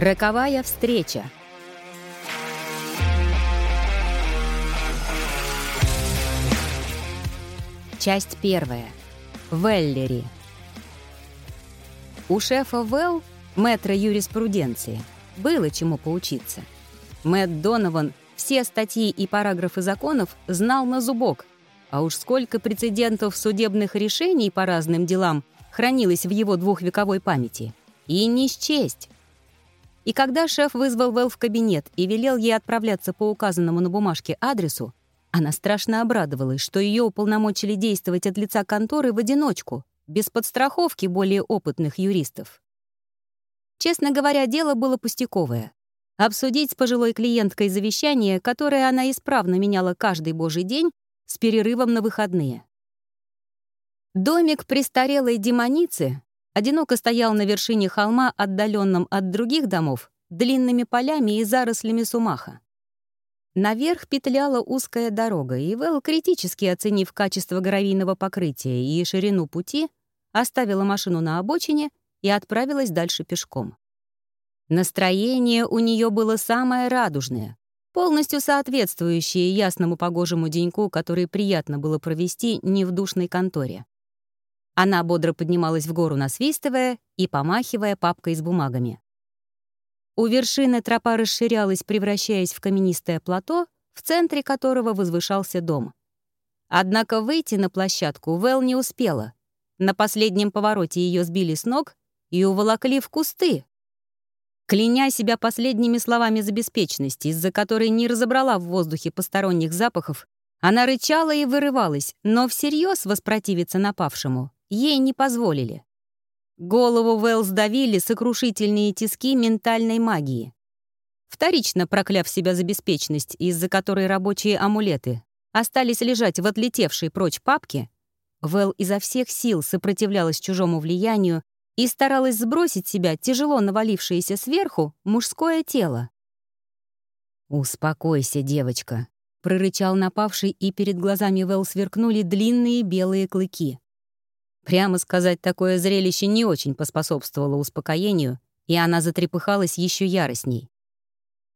Роковая встреча. Часть первая. Веллери. У шефа Велл, мэтра юриспруденции, было чему поучиться. Мэтт Донован все статьи и параграфы законов знал на зубок, а уж сколько прецедентов судебных решений по разным делам хранилось в его двухвековой памяти. И не счесть. И когда шеф вызвал Вэл в кабинет и велел ей отправляться по указанному на бумажке адресу, она страшно обрадовалась, что ее уполномочили действовать от лица конторы в одиночку, без подстраховки более опытных юристов. Честно говоря, дело было пустяковое. Обсудить с пожилой клиенткой завещание, которое она исправно меняла каждый божий день, с перерывом на выходные. Домик престарелой демоницы одиноко стоял на вершине холма, отдаленном от других домов, длинными полями и зарослями сумаха. Наверх петляла узкая дорога, и Вэл, критически оценив качество гравийного покрытия и ширину пути, оставила машину на обочине и отправилась дальше пешком. Настроение у нее было самое радужное, полностью соответствующее ясному погожему деньку, который приятно было провести не в душной конторе. Она бодро поднималась в гору, насвистывая и помахивая папкой с бумагами. У вершины тропа расширялась, превращаясь в каменистое плато, в центре которого возвышался дом. Однако выйти на площадку Вэл не успела. На последнем повороте ее сбили с ног и уволокли в кусты. Кляня себя последними словами за беспечность, из-за которой не разобрала в воздухе посторонних запахов, она рычала и вырывалась, но всерьез воспротивиться напавшему ей не позволили. Голову Вэл сдавили сокрушительные тиски ментальной магии. Вторично прокляв себя за беспечность, из-за которой рабочие амулеты остались лежать в отлетевшей прочь папке, Вэл изо всех сил сопротивлялась чужому влиянию и старалась сбросить себя тяжело навалившееся сверху мужское тело. «Успокойся, девочка», — прорычал напавший, и перед глазами Вэл сверкнули длинные белые клыки. Прямо сказать, такое зрелище не очень поспособствовало успокоению, и она затрепыхалась еще яростней.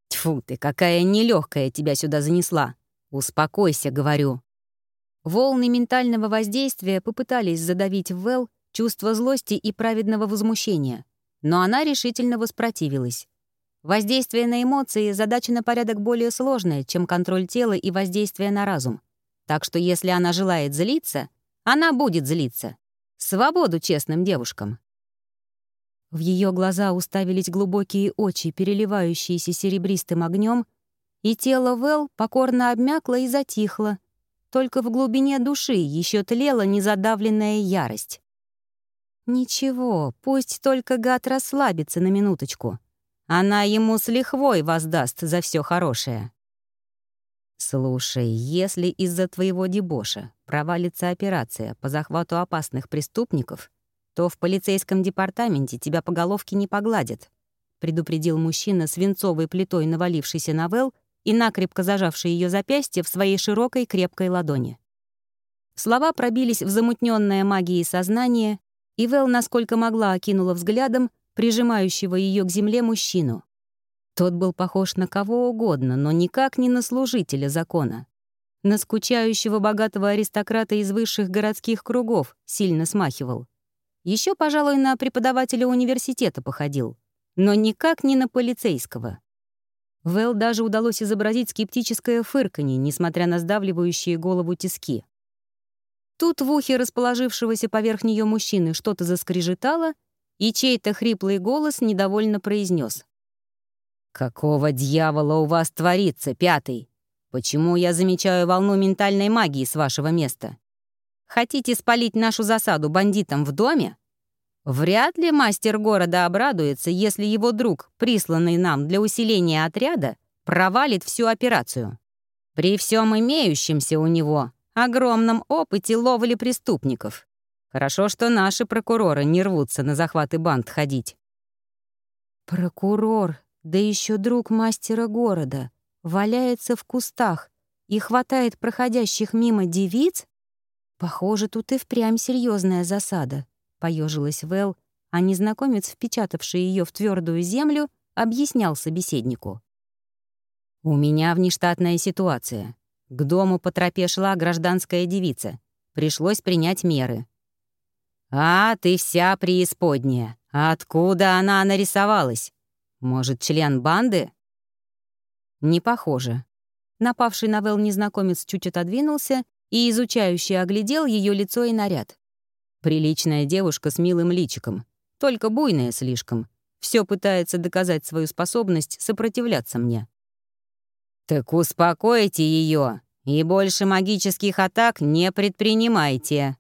«Тьфу ты, какая нелегкая тебя сюда занесла! Успокойся, говорю!» Волны ментального воздействия попытались задавить в Вэл чувство злости и праведного возмущения, но она решительно воспротивилась. Воздействие на эмоции — задача на порядок более сложная, чем контроль тела и воздействие на разум. Так что если она желает злиться, она будет злиться. Свободу честным девушкам!» В ее глаза уставились глубокие очи, переливающиеся серебристым огнем, и тело Вэл покорно обмякло и затихло. Только в глубине души еще тлела незадавленная ярость. «Ничего, пусть только гад расслабится на минуточку. Она ему с лихвой воздаст за все хорошее». «Слушай, если из-за твоего дебоша провалится операция по захвату опасных преступников, то в полицейском департаменте тебя по головке не погладят», предупредил мужчина свинцовой плитой, навалившийся на Вэл и накрепко зажавший ее запястье в своей широкой крепкой ладони. Слова пробились в замутненное магией сознание, и Вэл, насколько могла, окинула взглядом прижимающего ее к земле мужчину. Тот был похож на кого угодно, но никак не на служителя закона. На скучающего богатого аристократа из высших городских кругов сильно смахивал. Еще, пожалуй, на преподавателя университета походил, но никак не на полицейского. Вэл даже удалось изобразить скептическое фырканье, несмотря на сдавливающие голову тиски. Тут в ухе расположившегося поверх нее мужчины что-то заскрежетало, и чей-то хриплый голос недовольно произнес: «Какого дьявола у вас творится, пятый? Почему я замечаю волну ментальной магии с вашего места? Хотите спалить нашу засаду бандитам в доме? Вряд ли мастер города обрадуется, если его друг, присланный нам для усиления отряда, провалит всю операцию. При всем имеющемся у него огромном опыте ловли преступников. Хорошо, что наши прокуроры не рвутся на захваты банд ходить. «Прокурор да еще друг мастера города, валяется в кустах и хватает проходящих мимо девиц? Похоже, тут и впрямь серьезная засада, поежилась Вэл, а незнакомец, впечатавший ее в твердую землю, объяснял собеседнику. «У меня внештатная ситуация. К дому по тропе шла гражданская девица. Пришлось принять меры. «А, ты вся преисподняя. Откуда она нарисовалась? Может, член банды?» «Не похоже». Напавший на Вэл незнакомец чуть отодвинулся и изучающий оглядел ее лицо и наряд. Приличная девушка с милым личиком, только буйная слишком. Все пытается доказать свою способность сопротивляться мне. «Так успокойте ее и больше магических атак не предпринимайте»,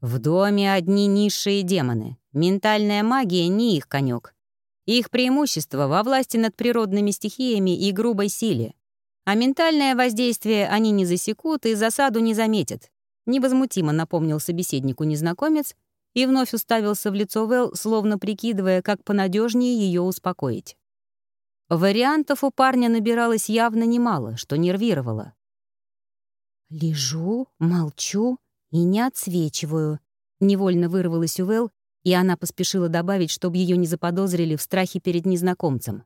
в доме одни низшие демоны. Ментальная магия не их конек. Их преимущество во власти над природными стихиями и грубой силе. А ментальное воздействие они не засекут и засаду не заметят. Невозмутимо напомнил собеседнику незнакомец и вновь уставился в лицо Вэл, словно прикидывая, как понадежнее ее успокоить. Вариантов у парня набиралось явно немало, что нервировало. «Лежу, молчу, и не отсвечиваю. Невольно вырвалась у Вэл, и она поспешила добавить, чтобы ее не заподозрили в страхе перед незнакомцем.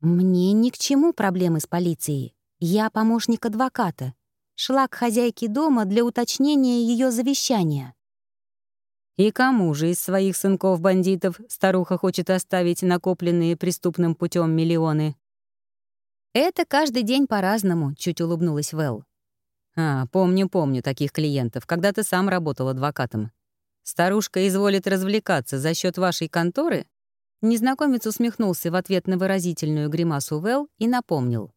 «Мне ни к чему проблемы с полицией. Я помощник адвоката. Шла к хозяйке дома для уточнения ее завещания». «И кому же из своих сынков-бандитов старуха хочет оставить накопленные преступным путем миллионы?» «Это каждый день по-разному», — чуть улыбнулась Вэл. «А, помню, помню таких клиентов, когда ты сам работал адвокатом. Старушка изволит развлекаться за счет вашей конторы?» Незнакомец усмехнулся в ответ на выразительную гримасу Вэл и напомнил.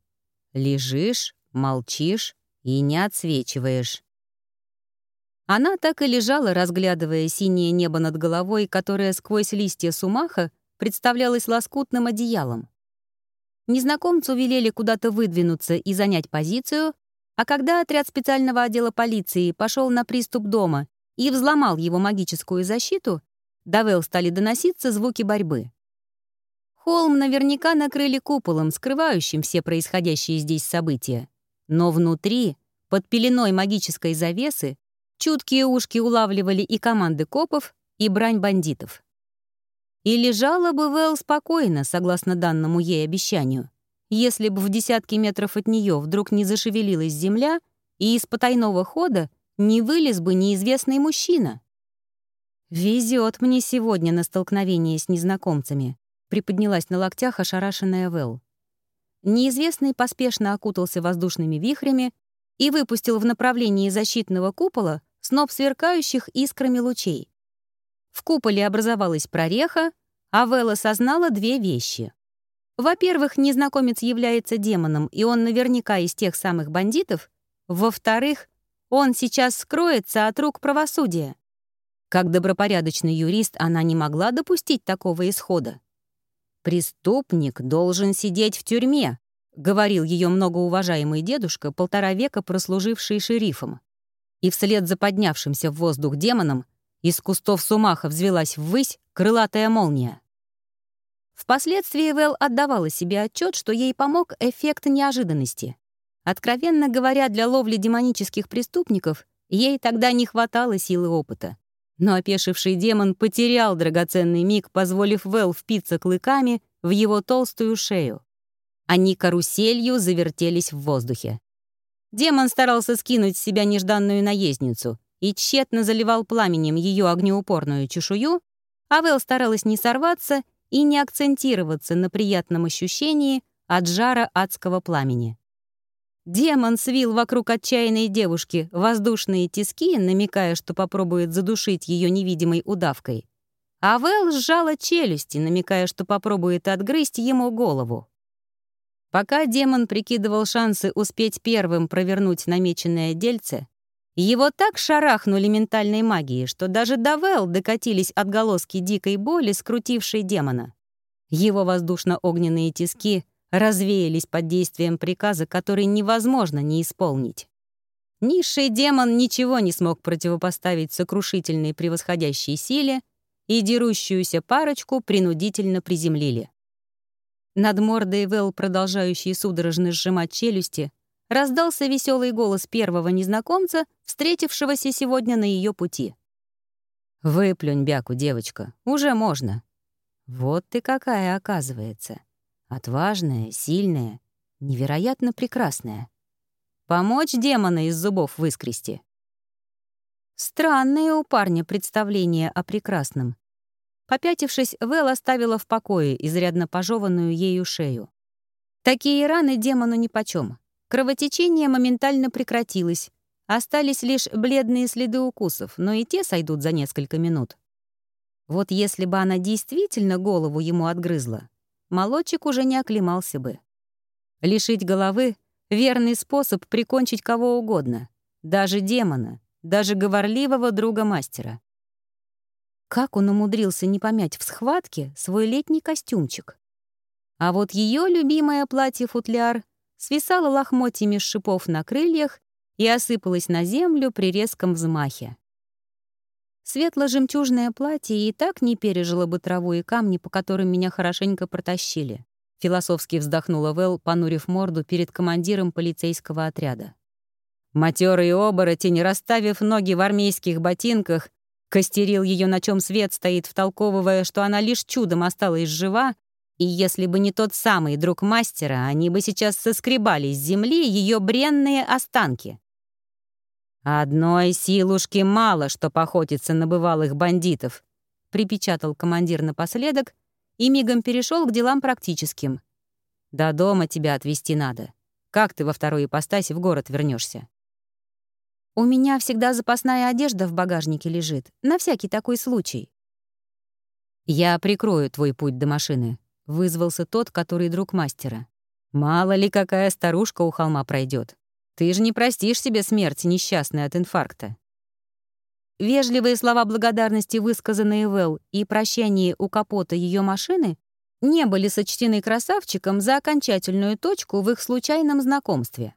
«Лежишь, молчишь и не отсвечиваешь». Она так и лежала, разглядывая синее небо над головой, которое сквозь листья сумаха представлялось лоскутным одеялом. Незнакомцу велели куда-то выдвинуться и занять позицию, а когда отряд специального отдела полиции пошел на приступ дома и взломал его магическую защиту, до Вэл стали доноситься звуки борьбы. Холм наверняка накрыли куполом, скрывающим все происходящие здесь события. Но внутри, под пеленой магической завесы, чуткие ушки улавливали и команды копов, и брань бандитов. И лежала бы Вэл спокойно, согласно данному ей обещанию если бы в десятки метров от нее вдруг не зашевелилась земля, и из потайного хода не вылез бы неизвестный мужчина. «Везет мне сегодня на столкновение с незнакомцами», приподнялась на локтях ошарашенная Вэл. Неизвестный поспешно окутался воздушными вихрями и выпустил в направлении защитного купола сноп сверкающих искрами лучей. В куполе образовалась прореха, а Вэл осознала две вещи. Во-первых, незнакомец является демоном, и он наверняка из тех самых бандитов. Во-вторых, он сейчас скроется от рук правосудия. Как добропорядочный юрист она не могла допустить такого исхода. «Преступник должен сидеть в тюрьме», — говорил ее многоуважаемый дедушка, полтора века прослуживший шерифом. И вслед за поднявшимся в воздух демоном из кустов сумаха взвелась ввысь крылатая молния. Впоследствии Вэл отдавала себе отчет, что ей помог эффект неожиданности. Откровенно говоря, для ловли демонических преступников ей тогда не хватало силы опыта. Но опешивший демон потерял драгоценный миг, позволив Вэл впиться клыками в его толстую шею. Они каруселью завертелись в воздухе. Демон старался скинуть с себя нежданную наездницу и тщетно заливал пламенем ее огнеупорную чешую, а Вэл старалась не сорваться и не акцентироваться на приятном ощущении от жара адского пламени. Демон свил вокруг отчаянной девушки воздушные тиски, намекая, что попробует задушить ее невидимой удавкой. А Вэл сжала челюсти, намекая, что попробует отгрызть ему голову. Пока демон прикидывал шансы успеть первым провернуть намеченное дельце, его так шарахнули ментальной магией, что даже до Вэл докатились отголоски дикой боли, скрутившей демона. Его воздушно-огненные тиски развеялись под действием приказа, который невозможно не исполнить. Низший демон ничего не смог противопоставить сокрушительной превосходящей силе, и дерущуюся парочку принудительно приземлили. Над мордой Вэл, продолжающей судорожно сжимать челюсти, раздался веселый голос первого незнакомца, встретившегося сегодня на ее пути. «Выплюнь бяку, девочка, уже можно». Вот ты какая, оказывается. Отважная, сильная, невероятно прекрасная. Помочь демона из зубов выскрести. Странное у парня представление о прекрасном. Попятившись, Вэл оставила в покое изрядно пожеванную ею шею. Такие раны демону нипочем. Кровотечение моментально прекратилось. Остались лишь бледные следы укусов, но и те сойдут за несколько минут. Вот если бы она действительно голову ему отгрызла, молодчик уже не оклемался бы. Лишить головы — верный способ прикончить кого угодно, даже демона, даже говорливого друга мастера. Как он умудрился не помять в схватке свой летний костюмчик? А вот ее любимое платье-футляр свисало лохмотьями шипов на крыльях и осыпалось на землю при резком взмахе. Светло-жемчужное платье и так не пережило бы траву и камни, по которым меня хорошенько протащили. Философски вздохнула Вэл, понурив морду перед командиром полицейского отряда. Матерый оборотень, расставив ноги в армейских ботинках, Костерил ее, на чем свет стоит, втолковывая, что она лишь чудом осталась жива, и если бы не тот самый друг мастера, они бы сейчас соскребали с земли ее бренные останки. «Одной силушки мало, что походится на бывалых бандитов», припечатал командир напоследок и мигом перешел к делам практическим. «До дома тебя отвезти надо. Как ты во второй ипостаси в город вернешься? У меня всегда запасная одежда в багажнике лежит, на всякий такой случай. Я прикрою твой путь до машины, вызвался тот, который друг мастера. Мало ли какая старушка у холма пройдет. Ты же не простишь себе смерть несчастной от инфаркта. Вежливые слова благодарности, высказанные Вэл, и прощание у капота ее машины не были сочтены красавчиком за окончательную точку в их случайном знакомстве.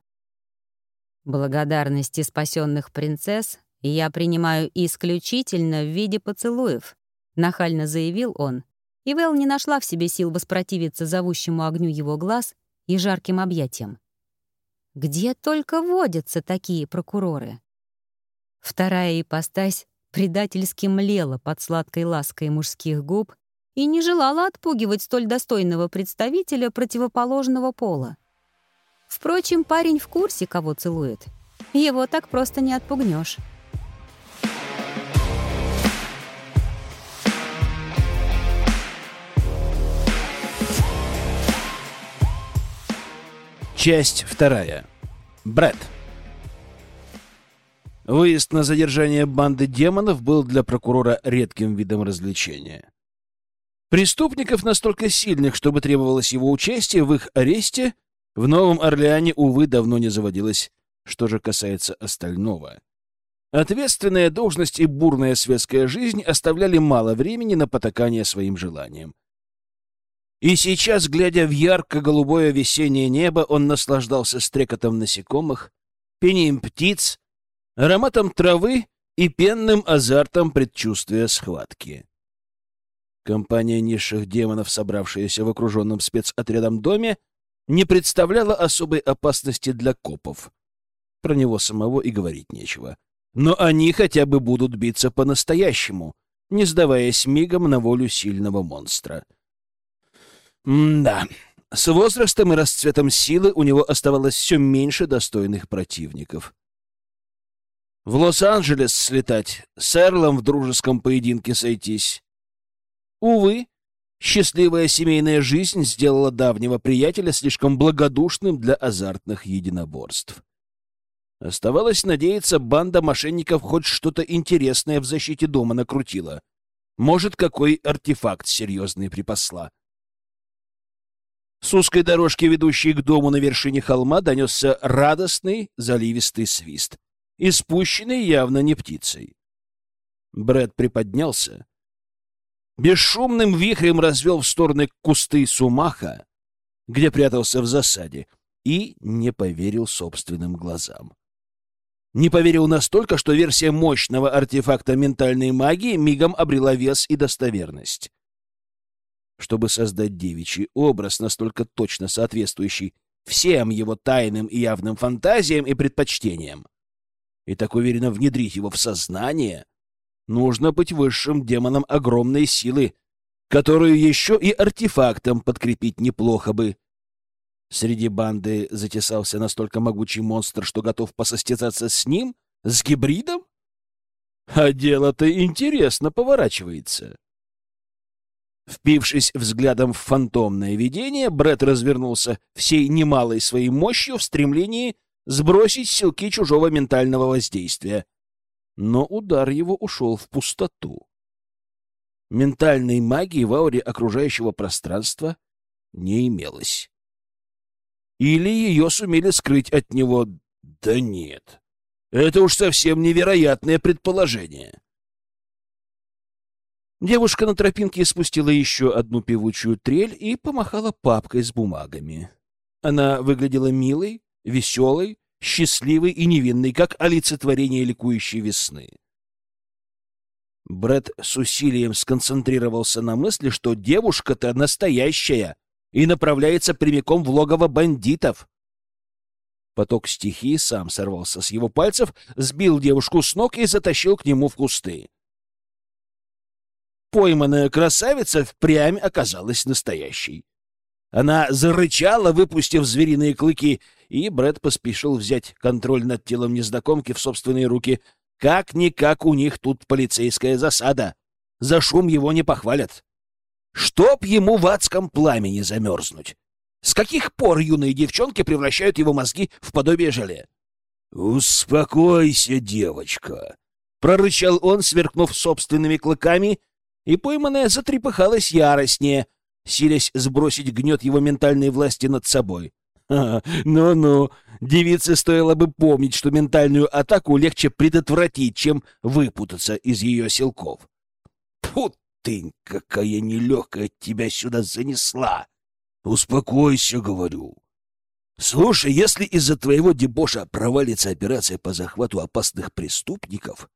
Благодарности спасенных принцесс я принимаю исключительно в виде поцелуев, нахально заявил он, и Вэл не нашла в себе сил воспротивиться зовущему огню его глаз и жарким объятиям. Где только водятся такие прокуроры? Вторая ипостась предательски млела под сладкой лаской мужских губ и не желала отпугивать столь достойного представителя противоположного пола. Впрочем, парень в курсе, кого целует. Его так просто не отпугнешь. Часть вторая. Брэд. Выезд на задержание банды демонов был для прокурора редким видом развлечения. Преступников настолько сильных, чтобы требовалось его участие в их аресте, в Новом Орлеане, увы, давно не заводилось. Что же касается остального. Ответственная должность и бурная светская жизнь оставляли мало времени на потакание своим желаниям. И сейчас, глядя в ярко-голубое весеннее небо, он наслаждался стрекотом насекомых, пением птиц, ароматом травы и пенным азартом предчувствия схватки. Компания низших демонов, собравшаяся в окруженном спецотрядом доме, не представляла особой опасности для копов. Про него самого и говорить нечего. Но они хотя бы будут биться по-настоящему, не сдаваясь мигом на волю сильного монстра. М-да, с возрастом и расцветом силы у него оставалось все меньше достойных противников. В Лос-Анджелес слетать, с Эрлом в дружеском поединке сойтись. Увы, Счастливая семейная жизнь сделала давнего приятеля слишком благодушным для азартных единоборств. Оставалось надеяться, банда мошенников хоть что-то интересное в защите дома накрутила. Может, какой артефакт серьезный припасла. С узкой дорожки, ведущей к дому на вершине холма, донесся радостный заливистый свист, испущенный явно не птицей. Брэд приподнялся, бесшумным вихрем развел в стороны кусты сумаха, где прятался в засаде, и не поверил собственным глазам. Не поверил настолько, что версия мощного артефакта ментальной магии мигом обрела вес и достоверность. Чтобы создать девичий образ, настолько точно соответствующий всем его тайным и явным фантазиям и предпочтениям, и так уверенно внедрить его в сознание — Нужно быть высшим демоном огромной силы, которую еще и артефактом подкрепить неплохо бы. Среди банды затесался настолько могучий монстр, что готов посостязаться с ним, с гибридом? А дело-то интересно поворачивается. Впившись взглядом в фантомное видение, Бред развернулся всей немалой своей мощью в стремлении сбросить силки чужого ментального воздействия. Но удар его ушел в пустоту. Ментальной магии в ауре окружающего пространства не имелось. Или ее сумели скрыть от него? Да нет. Это уж совсем невероятное предположение. Девушка на тропинке спустила еще одну певучую трель и помахала папкой с бумагами. Она выглядела милой, веселой, счастливой и невинной, как олицетворение ликующей весны. Бред с усилием сконцентрировался на мысли, что девушка-то настоящая и направляется прямиком в логово бандитов. Поток стихии сам сорвался с его пальцев, сбил девушку с ног и затащил к нему в кусты. Пойманная красавица впрямь оказалась настоящей. Она зарычала, выпустив звериные клыки, и Брэд поспешил взять контроль над телом незнакомки в собственные руки. Как-никак у них тут полицейская засада. За шум его не похвалят. Чтоб ему в адском пламени замерзнуть. С каких пор юные девчонки превращают его мозги в подобие желе? «Успокойся, девочка!» — прорычал он, сверкнув собственными клыками, и пойманная затрепыхалась яростнее, силясь сбросить гнет его ментальной власти над собой. «Ну-ну, девице стоило бы помнить, что ментальную атаку легче предотвратить, чем выпутаться из ее силков. Фу ты, какая нелегкая тебя сюда занесла! Успокойся, говорю. Слушай, если из-за твоего дебоша провалится операция по захвату опасных преступников,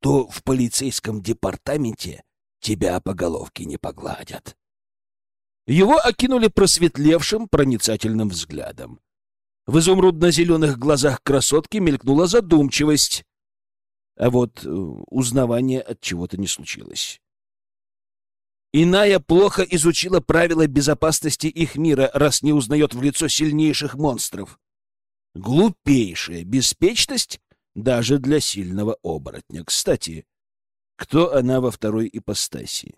то в полицейском департаменте тебя по головке не погладят. Его окинули просветлевшим, проницательным взглядом. В изумрудно-зеленых глазах красотки мелькнула задумчивость. А вот э, узнавания от чего-то не случилось. Иная плохо изучила правила безопасности их мира, раз не узнает в лицо сильнейших монстров. Глупейшая беспечность даже для сильного оборотня. Кстати, кто она во второй ипостаси.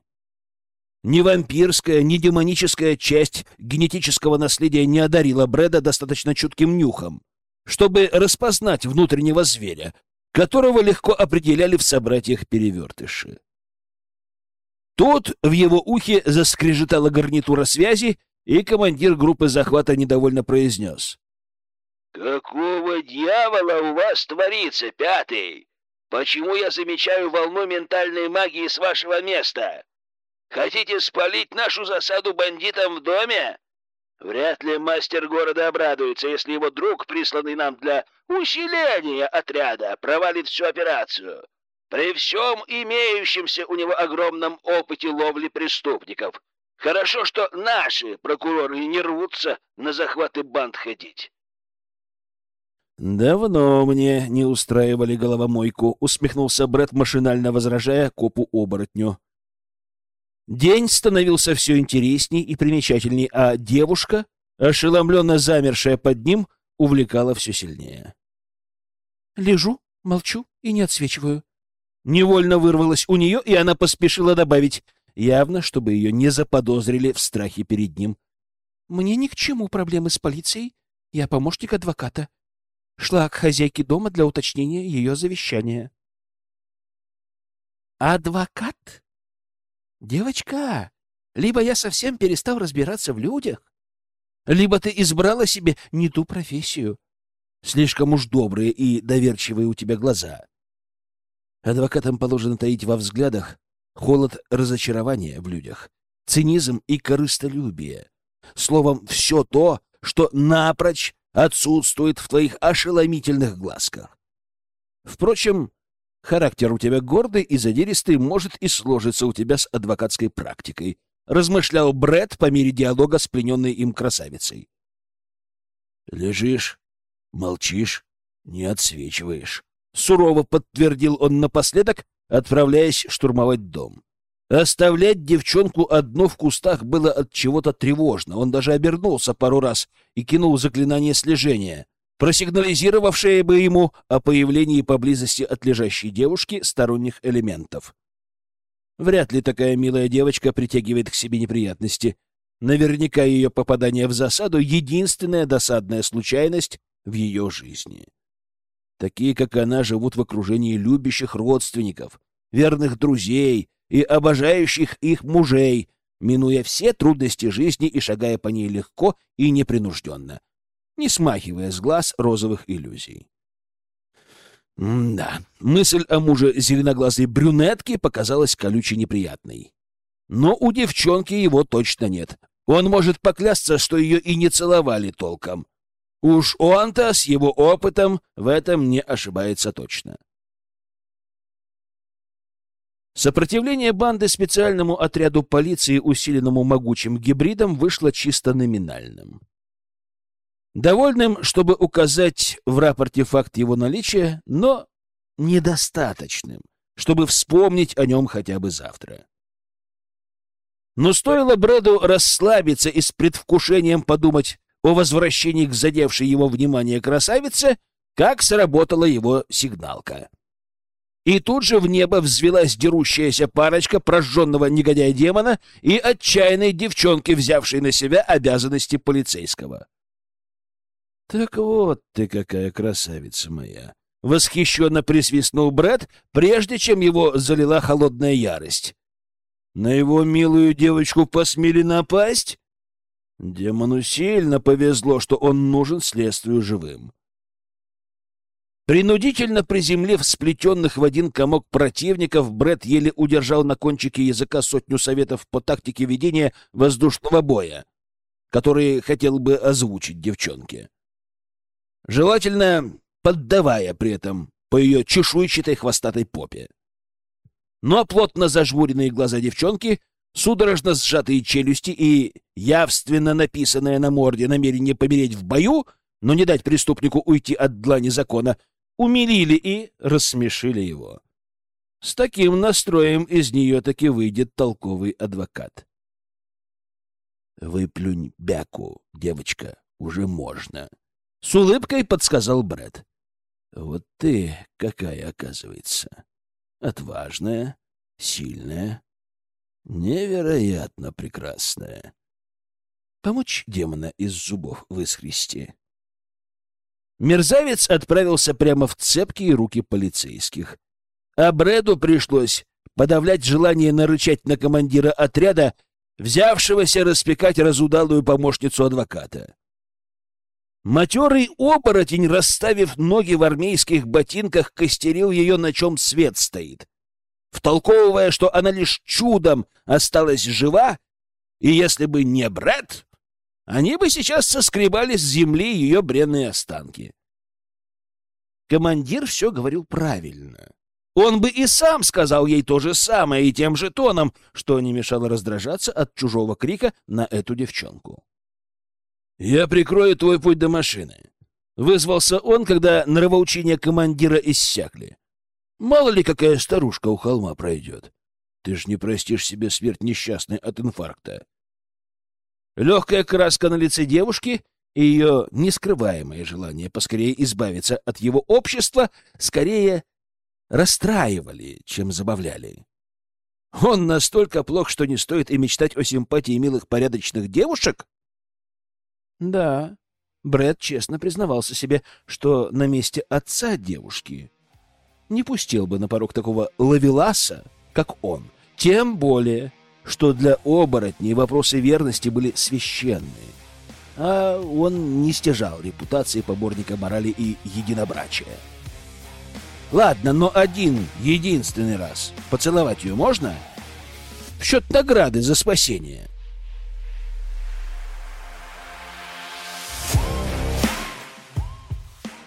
Ни вампирская, ни демоническая часть генетического наследия не одарила Брэда достаточно чутким нюхом, чтобы распознать внутреннего зверя, которого легко определяли в собратьях перевертыши. Тут в его ухе заскрежетала гарнитура связи, и командир группы захвата недовольно произнес. «Какого дьявола у вас творится, пятый? Почему я замечаю волну ментальной магии с вашего места? Хотите спалить нашу засаду бандитам в доме? Вряд ли мастер города обрадуется, если его друг, присланный нам для усиления отряда, провалит всю операцию. При всем имеющемся у него огромном опыте ловли преступников. Хорошо, что наши прокуроры не рвутся на захваты банд ходить. «Давно мне не устраивали головомойку», — усмехнулся Бред, машинально возражая копу-оборотню. День становился все интересней и примечательней, а девушка, ошеломленно замершая под ним, увлекала все сильнее. «Лежу, молчу и не отсвечиваю». Невольно вырвалась у нее, и она поспешила добавить, явно, чтобы ее не заподозрили в страхе перед ним. «Мне ни к чему проблемы с полицией. Я помощник адвоката шла к хозяйке дома для уточнения ее завещания. «Адвокат? Девочка, либо я совсем перестал разбираться в людях, либо ты избрала себе не ту профессию. Слишком уж добрые и доверчивые у тебя глаза. Адвокатам положено таить во взглядах холод разочарования в людях, цинизм и корыстолюбие. Словом, все то, что напрочь отсутствует в твоих ошеломительных глазках. Впрочем, характер у тебя гордый и задиристый, может и сложиться у тебя с адвокатской практикой, размышлял Бред по мере диалога с плененной им красавицей. Лежишь, молчишь, не отсвечиваешь. Сурово подтвердил он напоследок, отправляясь штурмовать дом. Оставлять девчонку одну в кустах было от чего-то тревожно. Он даже обернулся пару раз и кинул заклинание слежения, просигнализировавшее бы ему о появлении поблизости от лежащей девушки сторонних элементов. Вряд ли такая милая девочка притягивает к себе неприятности. Наверняка ее попадание в засаду — единственная досадная случайность в ее жизни. Такие, как она, живут в окружении любящих родственников, верных друзей и обожающих их мужей, минуя все трудности жизни и шагая по ней легко и непринужденно, не смахивая с глаз розовых иллюзий. Да, мысль о муже зеленоглазой брюнетки показалась колюче неприятной. Но у девчонки его точно нет. Он может поклясться, что ее и не целовали толком. Уж он-то с его опытом в этом не ошибается точно. Сопротивление банды специальному отряду полиции, усиленному могучим гибридом, вышло чисто номинальным. Довольным, чтобы указать в рапорте факт его наличия, но недостаточным, чтобы вспомнить о нем хотя бы завтра. Но стоило Брэду расслабиться и с предвкушением подумать о возвращении к задевшей его внимание красавице, как сработала его сигналка. И тут же в небо взвелась дерущаяся парочка прожженного негодяя-демона и отчаянной девчонки, взявшей на себя обязанности полицейского. «Так вот ты какая красавица моя!» — восхищенно присвистнул Брэд, прежде чем его залила холодная ярость. «На его милую девочку посмели напасть?» Демону сильно повезло, что он нужен следствию живым. Принудительно приземлив сплетенных в один комок противников, Бред еле удержал на кончике языка сотню советов по тактике ведения воздушного боя, которые хотел бы озвучить девчонке. Желательно поддавая при этом по ее чешуйчатой хвостатой попе. Но плотно зажмуренные глаза девчонки судорожно сжатые челюсти и явственно написанное на морде намерение помереть в бою, но не дать преступнику уйти от длани закона, умилили и рассмешили его. С таким настроем из нее таки выйдет толковый адвокат. «Выплюнь бяку, девочка, уже можно», — с улыбкой подсказал Брэд. «Вот ты какая, оказывается. Отважная, сильная, Невероятно прекрасная. Помочь демона из зубов выскрести. Мерзавец отправился прямо в цепкие руки полицейских. А Брэду пришлось подавлять желание нарычать на командира отряда, взявшегося распекать разудалую помощницу адвоката. Матерый оборотень, расставив ноги в армейских ботинках, костерил ее, на чем свет стоит втолковывая, что она лишь чудом осталась жива, и если бы не Брэд, они бы сейчас соскребали с земли ее бренные останки. Командир все говорил правильно. Он бы и сам сказал ей то же самое и тем же тоном, что не мешало раздражаться от чужого крика на эту девчонку. «Я прикрою твой путь до машины», — вызвался он, когда нравоучения командира иссякли. Мало ли какая старушка у холма пройдет. Ты ж не простишь себе смерть несчастной от инфаркта. Легкая краска на лице девушки и ее нескрываемое желание поскорее избавиться от его общества скорее расстраивали, чем забавляли. Он настолько плох, что не стоит и мечтать о симпатии милых порядочных девушек? Да, Брэд честно признавался себе, что на месте отца девушки не пустил бы на порог такого лавеласа, как он. Тем более, что для оборотней вопросы верности были священные. А он не стяжал репутации поборника морали и единобрачия. Ладно, но один, единственный раз поцеловать ее можно? В счет награды за спасение.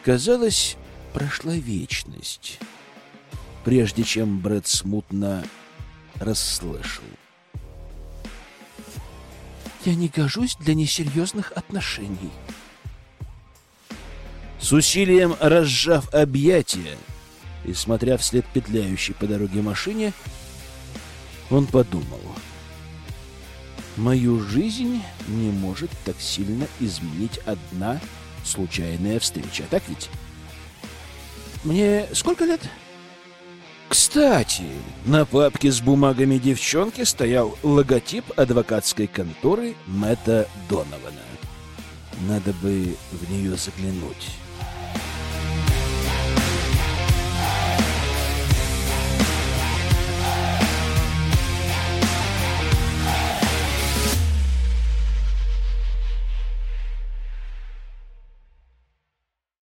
Казалось, прошла вечность прежде чем Брэд смутно расслышал. «Я не гожусь для несерьезных отношений». С усилием разжав объятия и смотря вслед петляющей по дороге машине, Он подумал. Мою жизнь не может так сильно изменить одна случайная встреча, так ведь? Мне сколько лет? Кстати, на папке с бумагами девчонки стоял логотип адвокатской конторы Мэтта Донована. Надо бы в нее заглянуть.